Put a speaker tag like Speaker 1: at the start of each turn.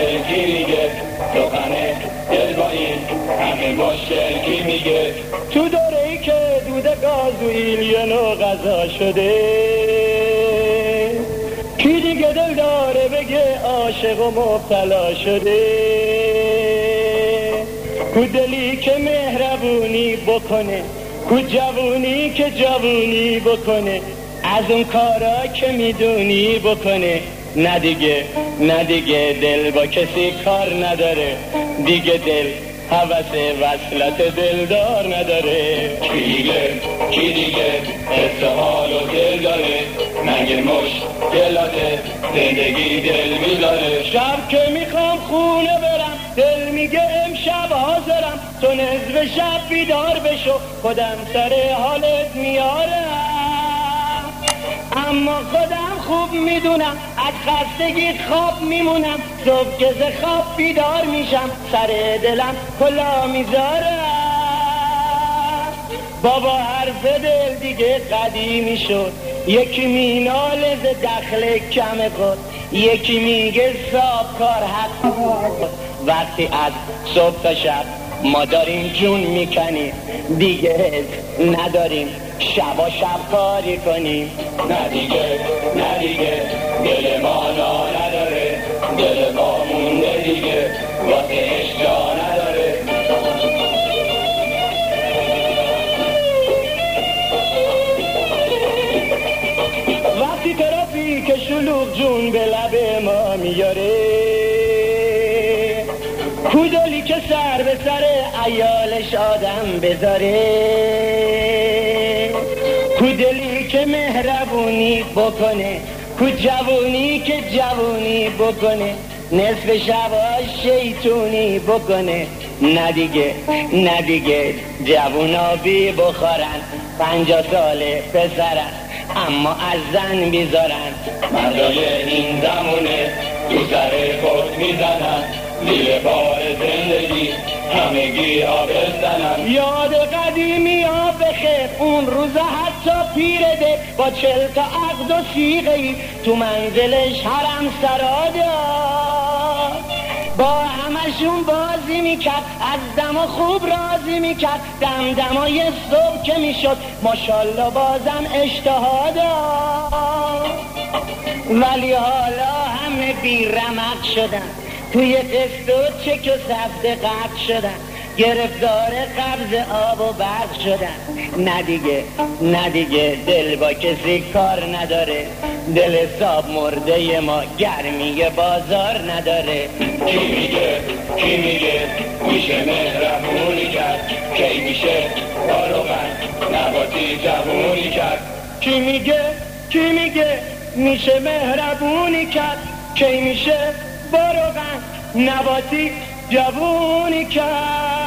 Speaker 1: مشکل کی میگه سخن دل با این همه مشکل کی میگه
Speaker 2: تو دوره ای که دود گاز و ایلیون و غذا شده. کی دیگه دل داره بگه عاشق و مبتلا شده. کو دلی که مهربونی بکنه کو جوونی که جوونی بکنه از اون کارا که می‌دونی بکنه. نه دیگه نه دیگه دل با کسی کار نداره. دیگه دل حوث وصلت دلدار نداره.
Speaker 1: کی دیگه؟ کی دیگه؟ حس حال و دل داره. مگه مش دلاته زندگی دل میداره.
Speaker 2: شب که می‌خوام خونه برم دل میگه امشب حاضرم. تو نصف شب بیدار بشو خودم سر حالت میارم اما خودم خوب می‌دونم از خستگی خواب میمونم صبح که ز خواب بیدار میشم سر دلم کلا می‌ذارم بابا حرف دل دیگه قدیمی شد یکی مینال ز دخل کم خود یکی میگه صاحب کار حق وقتی از صبح تا شب ما داریم جون می‌کنیم. دیگه نداریم. شبا شب کاری کنیم.
Speaker 1: نه دیگه نه دیگه. دل ما نا نداره. دل ما مونده دیگه. واسه اشجا نداره.
Speaker 2: وقتی ترافیک شلوغ جون به لب ما میاره کودلی که سر به سر ایالش آدم بذاره. کودلی که مهربونی بکنه کو جوونی که جوونی بکنه نصف شبا شیطونی بکنه. نه دیگه نه دیگه جوونا بی بخورن پنجاه ساله پسرن اما از زن بیزارن
Speaker 1: مردای این زمونه تو سر خود می‌زنن. زیر بار زندگی همگی بزنن
Speaker 2: یاد قدیمی ها بخیر اون روز حتی پیر ده با چل تا عقد و سیغه تو منزلش حرم سرادا با همشون بازی می‌کرد از دم و خوب رازی می‌کرد دم دمای صبح که می‌شد ماشالله بازم اشتها ولی حالا همه بی رمق شدن. توی قسط چک و سفت قرد شدن. گرفتار قبض آب و برق شدن. نه دیگه نه دیگه دل با کسی کار نداره. دل حساب مرده ما گرمی بازار نداره.
Speaker 1: کی میگه کی میگه؟ میشه مهربونی کرد. کی میشه؟ باروغن نباتی جوونی کرد.
Speaker 2: کی میگه؟ کی میگه؟ میشه مهربونی کرد. کی میشه؟ باروغن نباتی جوونی کرد.